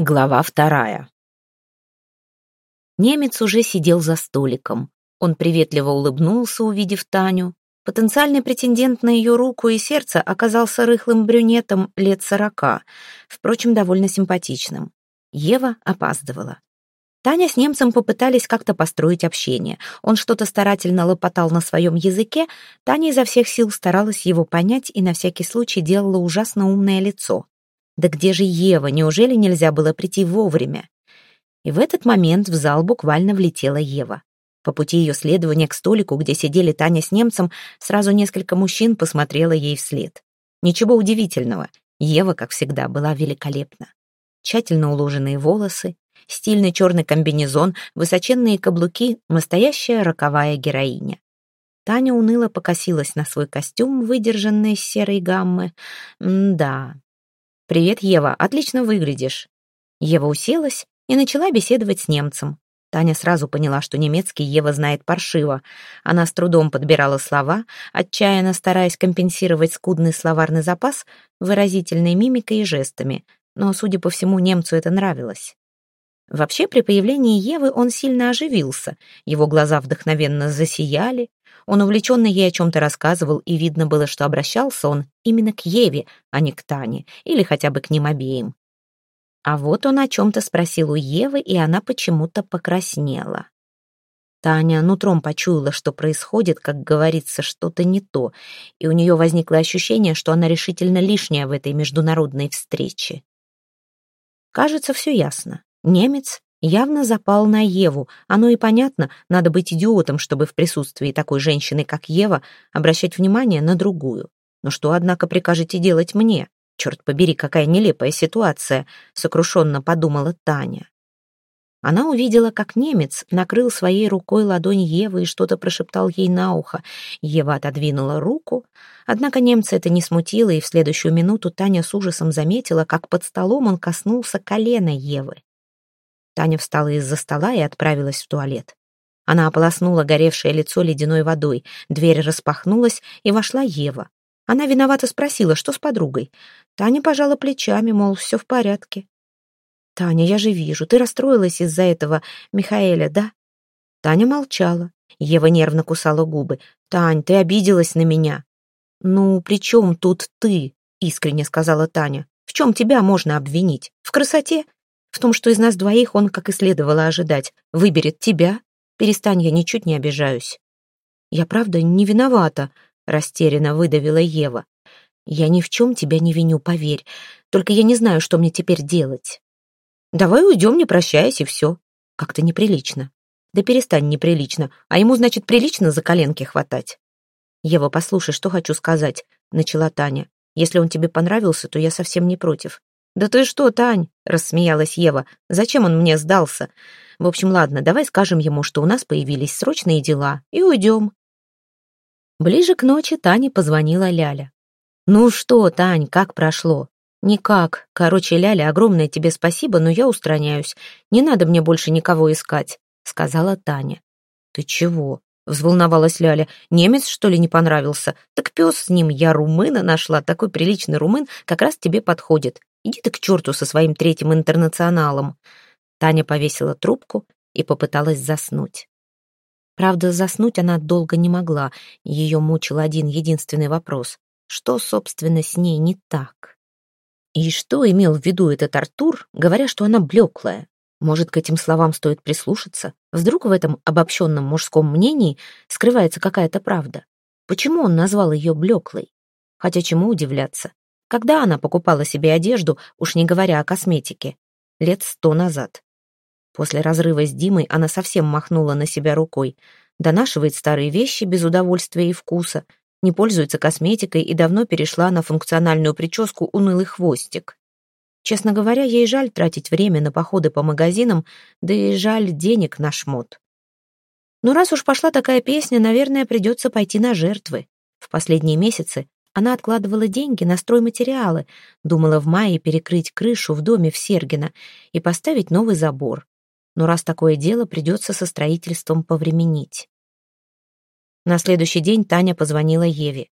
Глава вторая. Немец уже сидел за столиком. Он приветливо улыбнулся, увидев Таню. Потенциальный претендент на ее руку и сердце оказался рыхлым брюнетом лет сорока, впрочем, довольно симпатичным. Ева опаздывала. Таня с немцем попытались как-то построить общение. Он что-то старательно лопотал на своем языке, Таня изо всех сил старалась его понять и на всякий случай делала ужасно умное лицо. Да где же Ева? Неужели нельзя было прийти вовремя? И в этот момент в зал буквально влетела Ева. По пути ее следования к столику, где сидели Таня с немцем, сразу несколько мужчин посмотрело ей вслед. Ничего удивительного. Ева, как всегда, была великолепна. Тщательно уложенные волосы, стильный черный комбинезон, высоченные каблуки, настоящая роковая героиня. Таня уныло покосилась на свой костюм, выдержанный из серой гаммы. М да, «Привет, Ева, отлично выглядишь». Ева уселась и начала беседовать с немцем. Таня сразу поняла, что немецкий Ева знает паршиво. Она с трудом подбирала слова, отчаянно стараясь компенсировать скудный словарный запас выразительной мимикой и жестами, но, судя по всему, немцу это нравилось. Вообще, при появлении Евы он сильно оживился, его глаза вдохновенно засияли, он увлеченно ей о чем-то рассказывал, и видно было, что обращался он именно к Еве, а не к Тане, или хотя бы к ним обеим. А вот он о чем-то спросил у Евы, и она почему-то покраснела. Таня нутром почуяла, что происходит, как говорится, что-то не то, и у нее возникло ощущение, что она решительно лишняя в этой международной встрече. Кажется, все ясно. Немец явно запал на Еву. Оно и понятно, надо быть идиотом, чтобы в присутствии такой женщины, как Ева, обращать внимание на другую. Но что, однако, прикажете делать мне? Черт побери, какая нелепая ситуация, сокрушенно подумала Таня. Она увидела, как немец накрыл своей рукой ладонь Евы и что-то прошептал ей на ухо. Ева отодвинула руку, однако немца это не смутило, и в следующую минуту Таня с ужасом заметила, как под столом он коснулся колена Евы. Таня встала из-за стола и отправилась в туалет. Она ополоснула горевшее лицо ледяной водой. Дверь распахнулась, и вошла Ева. Она виновато спросила, что с подругой. Таня пожала плечами, мол, все в порядке. «Таня, я же вижу, ты расстроилась из-за этого Михаэля, да?» Таня молчала. Ева нервно кусала губы. «Тань, ты обиделась на меня». «Ну, при чем тут ты?» — искренне сказала Таня. «В чем тебя можно обвинить? В красоте? В том, что из нас двоих он, как и следовало ожидать, выберет тебя. Перестань, я ничуть не обижаюсь. Я, правда, не виновата, растерянно выдавила Ева. Я ни в чем тебя не виню, поверь. Только я не знаю, что мне теперь делать. Давай уйдем, не прощаясь, и все. Как-то неприлично. Да перестань неприлично, а ему, значит, прилично за коленки хватать. Ева, послушай, что хочу сказать, начала Таня. Если он тебе понравился, то я совсем не против. «Да ты что, Тань?» — рассмеялась Ева. «Зачем он мне сдался? В общем, ладно, давай скажем ему, что у нас появились срочные дела, и уйдем». Ближе к ночи Тане позвонила Ляля. «Ну что, Тань, как прошло?» «Никак. Короче, Ляля, огромное тебе спасибо, но я устраняюсь. Не надо мне больше никого искать», — сказала Таня. «Ты чего?» — взволновалась Ляля. «Немец, что ли, не понравился? Так пес с ним. Я румына нашла. Такой приличный румын как раз тебе подходит. Иди ты к черту со своим третьим интернационалом. Таня повесила трубку и попыталась заснуть. Правда, заснуть она долго не могла. Ее мучил один единственный вопрос. Что, собственно, с ней не так? И что имел в виду этот Артур, говоря, что она блеклая? Может, к этим словам стоит прислушаться? Вдруг в этом обобщенном мужском мнении скрывается какая-то правда? Почему он назвал ее блеклой? Хотя чему удивляться? Когда она покупала себе одежду, уж не говоря о косметике? Лет сто назад. После разрыва с Димой она совсем махнула на себя рукой. Донашивает старые вещи без удовольствия и вкуса, не пользуется косметикой и давно перешла на функциональную прическу «Унылый хвостик». Честно говоря, ей жаль тратить время на походы по магазинам, да и жаль денег на шмот. Но раз уж пошла такая песня, наверное, придется пойти на жертвы. В последние месяцы она откладывала деньги на стройматериалы, думала в мае перекрыть крышу в доме в Сергино и поставить новый забор. Но раз такое дело, придется со строительством повременить. На следующий день Таня позвонила Еве.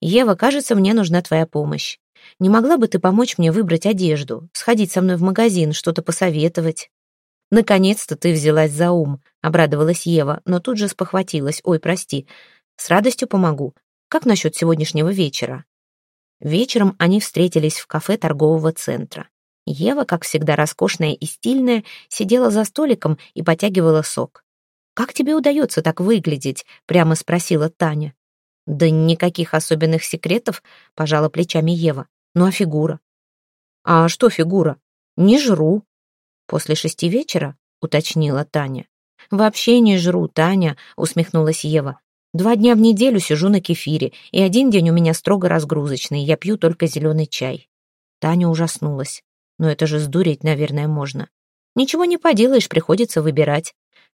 «Ева, кажется, мне нужна твоя помощь. Не могла бы ты помочь мне выбрать одежду, сходить со мной в магазин, что-то посоветовать?» «Наконец-то ты взялась за ум», — обрадовалась Ева, но тут же спохватилась. «Ой, прости. С радостью помогу. Как насчет сегодняшнего вечера?» Вечером они встретились в кафе торгового центра. Ева, как всегда роскошная и стильная, сидела за столиком и потягивала сок. «Как тебе удается так выглядеть?» — прямо спросила Таня. «Да никаких особенных секретов», — пожала плечами Ева. «Ну а фигура?» «А что фигура?» «Не жру». «После шести вечера?» — уточнила Таня. «Вообще не жру, Таня», — усмехнулась Ева. «Два дня в неделю сижу на кефире, и один день у меня строго разгрузочный, я пью только зеленый чай». Таня ужаснулась. «Но это же сдуреть, наверное, можно». «Ничего не поделаешь, приходится выбирать.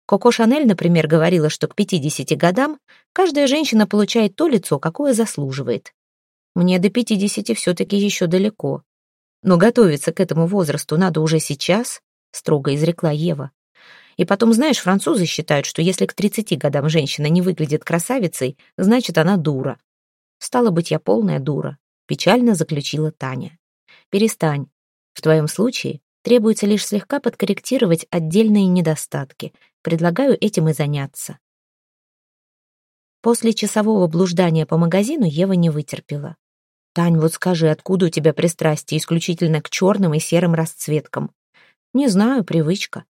Коко Шанель, например, говорила, что к 50 годам каждая женщина получает то лицо, какое заслуживает. Мне до 50 все-таки еще далеко. Но готовиться к этому возрасту надо уже сейчас, строго изрекла Ева. И потом, знаешь, французы считают, что если к 30 годам женщина не выглядит красавицей, значит, она дура. Стало быть, я полная дура, печально заключила Таня. Перестань. В твоем случае требуется лишь слегка подкорректировать отдельные недостатки, Предлагаю этим и заняться. После часового блуждания по магазину Ева не вытерпела. «Тань, вот скажи, откуда у тебя пристрастие исключительно к черным и серым расцветкам?» «Не знаю, привычка.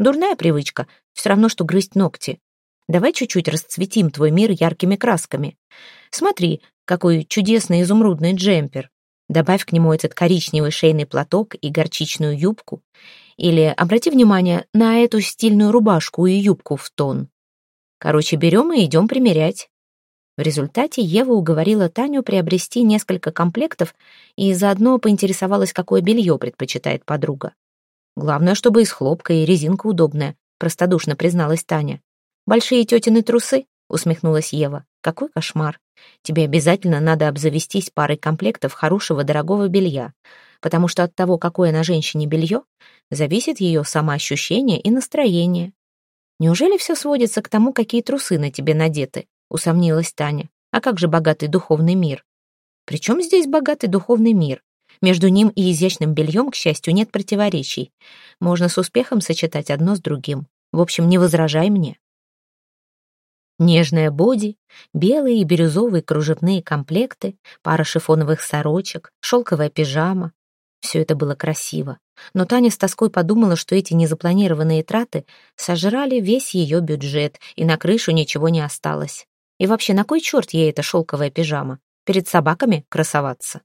Дурная привычка, все равно, что грызть ногти. Давай чуть-чуть расцветим твой мир яркими красками. Смотри, какой чудесный изумрудный джемпер. Добавь к нему этот коричневый шейный платок и горчичную юбку. Или обрати внимание на эту стильную рубашку и юбку в тон. Короче, берем и идем примерять. В результате Ева уговорила Таню приобрести несколько комплектов и заодно поинтересовалась, какое белье предпочитает подруга. «Главное, чтобы из хлопка и резинка удобная», простодушно призналась Таня. «Большие тетины трусы?» усмехнулась Ева. «Какой кошмар! Тебе обязательно надо обзавестись парой комплектов хорошего дорогого белья потому что от того, какое на женщине белье, зависит ее самоощущение и настроение. «Неужели все сводится к тому, какие трусы на тебе надеты?» — усомнилась Таня. «А как же богатый духовный мир?» «Причем здесь богатый духовный мир? Между ним и изящным бельем, к счастью, нет противоречий. Можно с успехом сочетать одно с другим. В общем, не возражай мне». Нежная боди, белые и бирюзовые кружевные комплекты, пара шифоновых сорочек, шелковая пижама, все это было красиво, но Таня с тоской подумала, что эти незапланированные траты сожрали весь ее бюджет, и на крышу ничего не осталось. И вообще, на кой черт ей эта шелковая пижама? Перед собаками красоваться?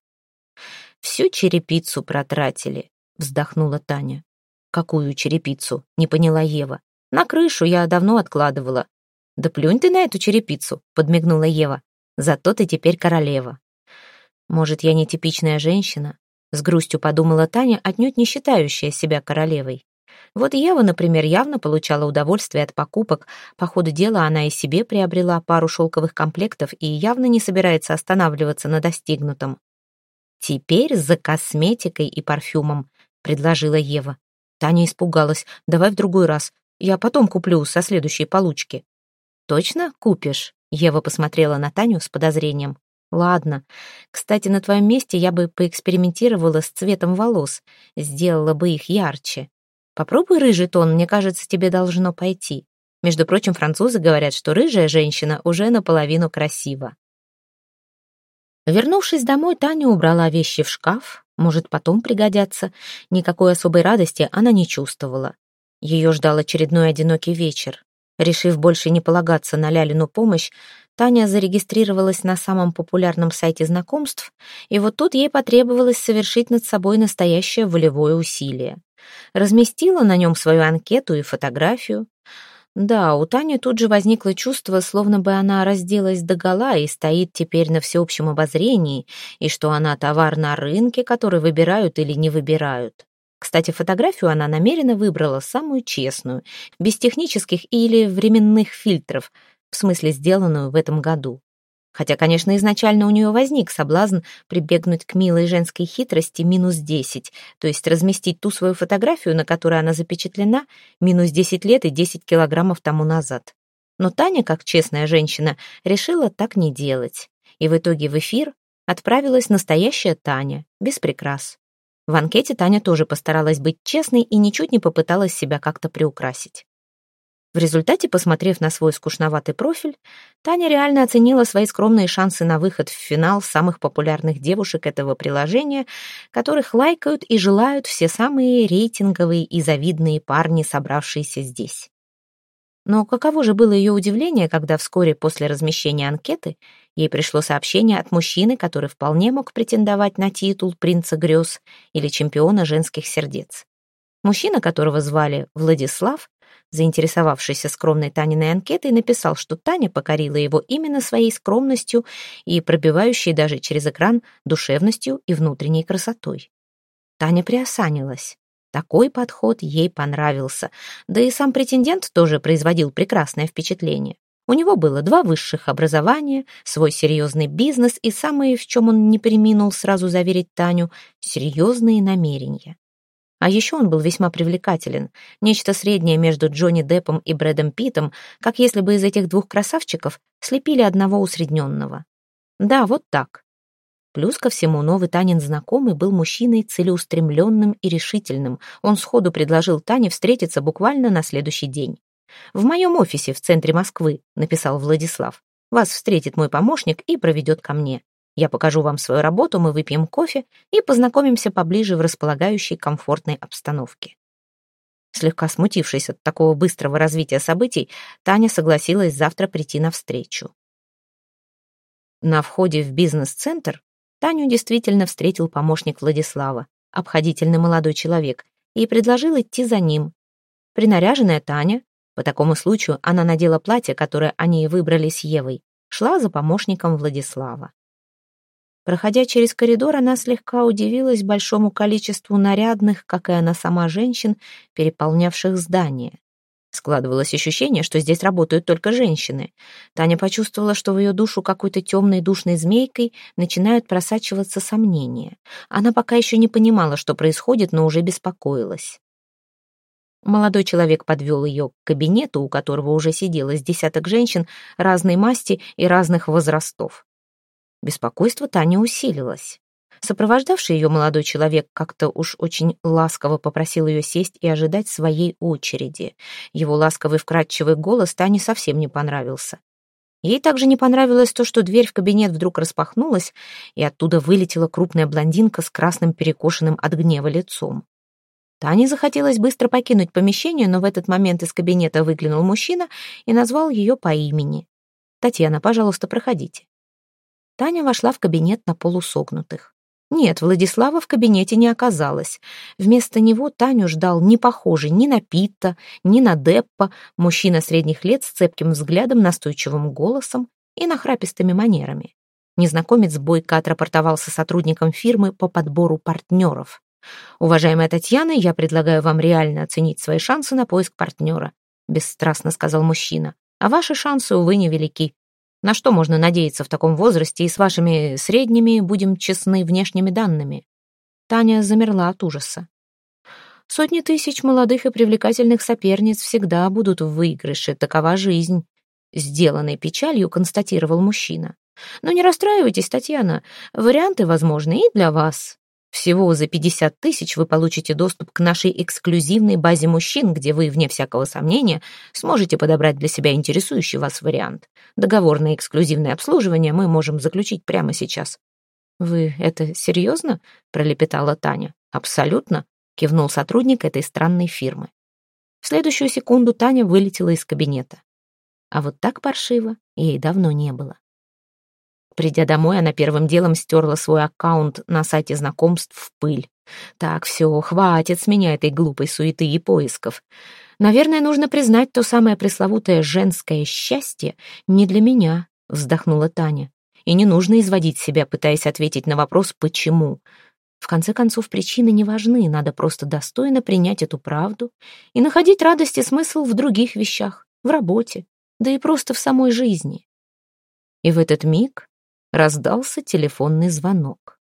«Всю черепицу протратили», — вздохнула Таня. «Какую черепицу?» — не поняла Ева. «На крышу я давно откладывала». «Да плюнь ты на эту черепицу», — подмигнула Ева. «Зато ты теперь королева». «Может, я не типичная женщина, с грустью подумала Таня, отнюдь не считающая себя королевой. Вот Ева, например, явно получала удовольствие от покупок. По ходу дела она и себе приобрела пару шелковых комплектов и явно не собирается останавливаться на достигнутом. «Теперь за косметикой и парфюмом», — предложила Ева. Таня испугалась. «Давай в другой раз. Я потом куплю со следующей получки». «Точно купишь?» Ева посмотрела на Таню с подозрением. Ладно. Кстати, на твоем месте я бы поэкспериментировала с цветом волос, сделала бы их ярче. Попробуй рыжий тон, мне кажется, тебе должно пойти. Между прочим, французы говорят, что рыжая женщина уже наполовину красива. Вернувшись домой, Таня убрала вещи в шкаф, может, потом пригодятся. Никакой особой радости она не чувствовала. Ее ждал очередной одинокий вечер. Решив больше не полагаться на Лялину помощь, Таня зарегистрировалась на самом популярном сайте знакомств, и вот тут ей потребовалось совершить над собой настоящее волевое усилие. Разместила на нем свою анкету и фотографию. Да, у Тани тут же возникло чувство, словно бы она разделась догола и стоит теперь на всеобщем обозрении, и что она товар на рынке, который выбирают или не выбирают. Кстати, фотографию она намеренно выбрала самую честную, без технических или временных фильтров — в смысле сделанную в этом году. Хотя, конечно, изначально у нее возник соблазн прибегнуть к милой женской хитрости минус 10, то есть разместить ту свою фотографию, на которой она запечатлена, минус 10 лет и 10 килограммов тому назад. Но Таня, как честная женщина, решила так не делать. И в итоге в эфир отправилась настоящая Таня, без прикрас. В анкете Таня тоже постаралась быть честной и ничуть не попыталась себя как-то приукрасить. В результате, посмотрев на свой скучноватый профиль, Таня реально оценила свои скромные шансы на выход в финал самых популярных девушек этого приложения, которых лайкают и желают все самые рейтинговые и завидные парни, собравшиеся здесь. Но каково же было ее удивление, когда вскоре после размещения анкеты ей пришло сообщение от мужчины, который вполне мог претендовать на титул принца грез или чемпиона женских сердец. Мужчина, которого звали Владислав, заинтересовавшийся скромной Таниной анкетой, написал, что Таня покорила его именно своей скромностью и пробивающей даже через экран душевностью и внутренней красотой. Таня приосанилась. Такой подход ей понравился, да и сам претендент тоже производил прекрасное впечатление. У него было два высших образования, свой серьезный бизнес и самые, в чем он не переминул сразу заверить Таню, серьезные намерения. А еще он был весьма привлекателен. Нечто среднее между Джонни Деппом и Брэдом Питтом, как если бы из этих двух красавчиков слепили одного усредненного. Да, вот так. Плюс ко всему, новый Танин знакомый был мужчиной целеустремленным и решительным. Он сходу предложил Тане встретиться буквально на следующий день. «В моем офисе в центре Москвы», — написал Владислав. «Вас встретит мой помощник и проведет ко мне. Я покажу вам свою работу, мы выпьем кофе и познакомимся поближе в располагающей комфортной обстановке. Слегка смутившись от такого быстрого развития событий, Таня согласилась завтра прийти навстречу. На входе в бизнес-центр Таню действительно встретил помощник Владислава, обходительный молодой человек, и предложил идти за ним. Принаряженная Таня, по такому случаю она надела платье, которое они выбрали с Евой, шла за помощником Владислава. Проходя через коридор, она слегка удивилась большому количеству нарядных, как и она сама, женщин, переполнявших здание. Складывалось ощущение, что здесь работают только женщины. Таня почувствовала, что в ее душу какой-то темной душной змейкой начинают просачиваться сомнения. Она пока еще не понимала, что происходит, но уже беспокоилась. Молодой человек подвел ее к кабинету, у которого уже сидело с десяток женщин разной масти и разных возрастов. Беспокойство Тани усилилось. Сопровождавший ее молодой человек как-то уж очень ласково попросил ее сесть и ожидать своей очереди. Его ласковый вкрадчивый голос Тане совсем не понравился. Ей также не понравилось то, что дверь в кабинет вдруг распахнулась, и оттуда вылетела крупная блондинка с красным перекошенным от гнева лицом. Тане захотелось быстро покинуть помещение, но в этот момент из кабинета выглянул мужчина и назвал ее по имени. «Татьяна, пожалуйста, проходите». Таня вошла в кабинет на полусогнутых. Нет, Владислава в кабинете не оказалось. Вместо него Таню ждал не похожий ни на Питта, ни на Деппа, мужчина средних лет с цепким взглядом, настойчивым голосом и нахрапистыми манерами. Незнакомец бойко отрапортовался сотрудникам фирмы по подбору партнеров. «Уважаемая Татьяна, я предлагаю вам реально оценить свои шансы на поиск партнера», бесстрастно сказал мужчина. «А ваши шансы, увы, невелики. На что можно надеяться в таком возрасте и с вашими средними, будем честны, внешними данными?» Таня замерла от ужаса. «Сотни тысяч молодых и привлекательных соперниц всегда будут в выигрыше, такова жизнь», сделанной печалью констатировал мужчина. «Но не расстраивайтесь, Татьяна, варианты возможны и для вас. Всего за 50 тысяч вы получите доступ к нашей эксклюзивной базе мужчин, где вы, вне всякого сомнения, сможете подобрать для себя интересующий вас вариант. Договор на эксклюзивное обслуживание мы можем заключить прямо сейчас». «Вы это серьезно?» — пролепетала Таня. «Абсолютно», — кивнул сотрудник этой странной фирмы. В следующую секунду Таня вылетела из кабинета. А вот так паршиво ей давно не было. Придя домой, она первым делом стерла свой аккаунт на сайте знакомств в пыль. Так, все, хватит с меня этой глупой суеты и поисков. Наверное, нужно признать то самое пресловутое женское счастье не для меня, вздохнула Таня. И не нужно изводить себя, пытаясь ответить на вопрос «почему?». В конце концов, причины не важны, надо просто достойно принять эту правду и находить радость и смысл в других вещах, в работе, да и просто в самой жизни. И в этот миг раздался телефонный звонок.